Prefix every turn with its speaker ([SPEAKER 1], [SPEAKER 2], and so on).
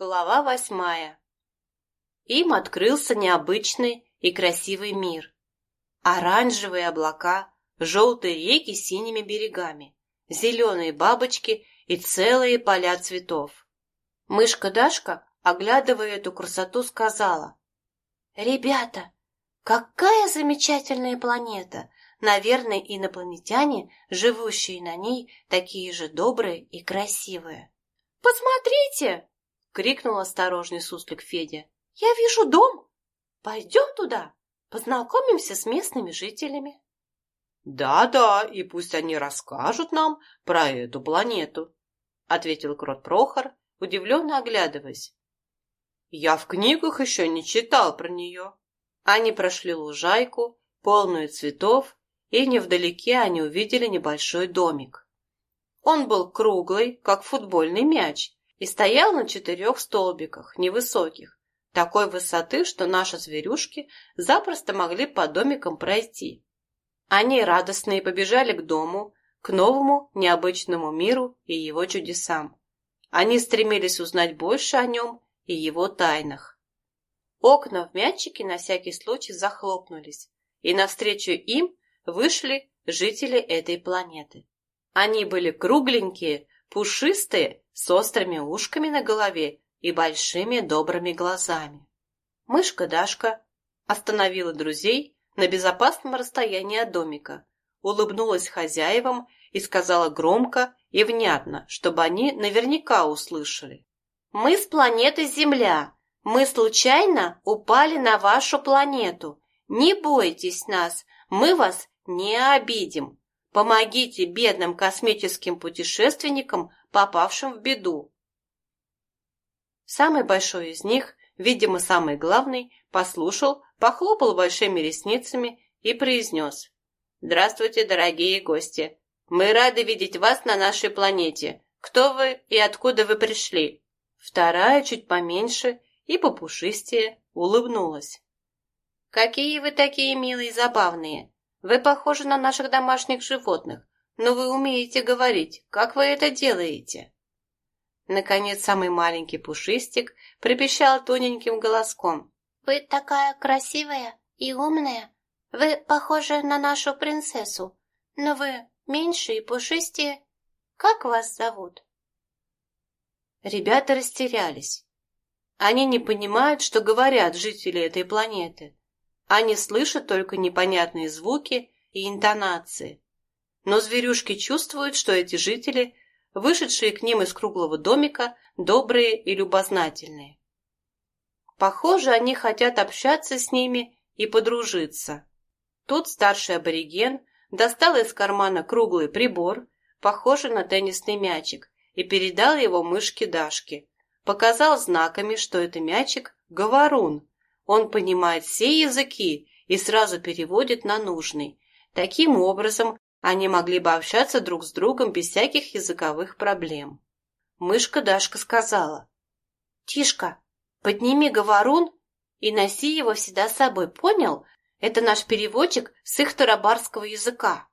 [SPEAKER 1] Глава восьмая. Им открылся необычный и красивый мир. Оранжевые облака, желтые реки с синими берегами, зеленые бабочки и целые поля цветов. Мышка Дашка, оглядывая эту красоту, сказала. «Ребята, какая замечательная планета! Наверное, инопланетяне, живущие на ней, такие же добрые и красивые». «Посмотрите!» — крикнул осторожный суслик Федя. «Я вижу дом! Пойдем туда, познакомимся с местными жителями».
[SPEAKER 2] «Да-да, и пусть они расскажут нам про эту планету», — ответил крот Прохор, удивленно оглядываясь. «Я в книгах еще не читал про нее». Они прошли лужайку, полную цветов, и невдалеке они увидели небольшой домик. Он был круглый, как футбольный мяч, и стоял на четырех столбиках, невысоких, такой высоты, что наши зверюшки запросто могли по домикам пройти. Они радостные побежали к дому, к новому необычному миру и его чудесам. Они стремились узнать больше о нем и его тайнах. Окна в мячике на всякий случай захлопнулись, и навстречу им вышли жители этой планеты. Они были кругленькие, пушистые, с острыми ушками на голове и большими добрыми глазами. Мышка Дашка остановила друзей на безопасном расстоянии от домика, улыбнулась хозяевам и сказала громко и внятно, чтобы они наверняка услышали. «Мы с планеты Земля. Мы случайно упали на вашу планету. Не бойтесь нас, мы вас не обидим. Помогите бедным космическим путешественникам, попавшим в беду. Самый большой из них, видимо, самый главный, послушал, похлопал большими ресницами и произнес. «Здравствуйте, дорогие гости! Мы рады видеть вас на нашей планете. Кто вы и откуда вы пришли?» Вторая, чуть поменьше и попушистее, улыбнулась. «Какие вы такие милые и забавные! Вы похожи на наших домашних животных, но вы умеете говорить. Как вы это делаете?» Наконец, самый маленький пушистик пропищал тоненьким голоском. «Вы такая красивая и умная. Вы похожи на нашу принцессу, но вы меньше и пушистее. Как вас зовут?» Ребята растерялись. Они не понимают, что говорят жители этой планеты. Они слышат только непонятные звуки и интонации. Но зверюшки чувствуют, что эти жители, вышедшие к ним из круглого домика, добрые и любознательные. Похоже, они хотят общаться с ними и подружиться. Тут старший абориген достал из кармана круглый прибор, похожий на теннисный мячик, и передал его мышке Дашке. Показал знаками, что это мячик — говорун, он понимает все языки и сразу переводит на нужный. Таким образом, они могли бы общаться друг с другом без всяких языковых проблем. Мышка Дашка сказала. «Тишка, подними говорун и носи его всегда с собой, понял? Это наш переводчик с их тарабарского языка».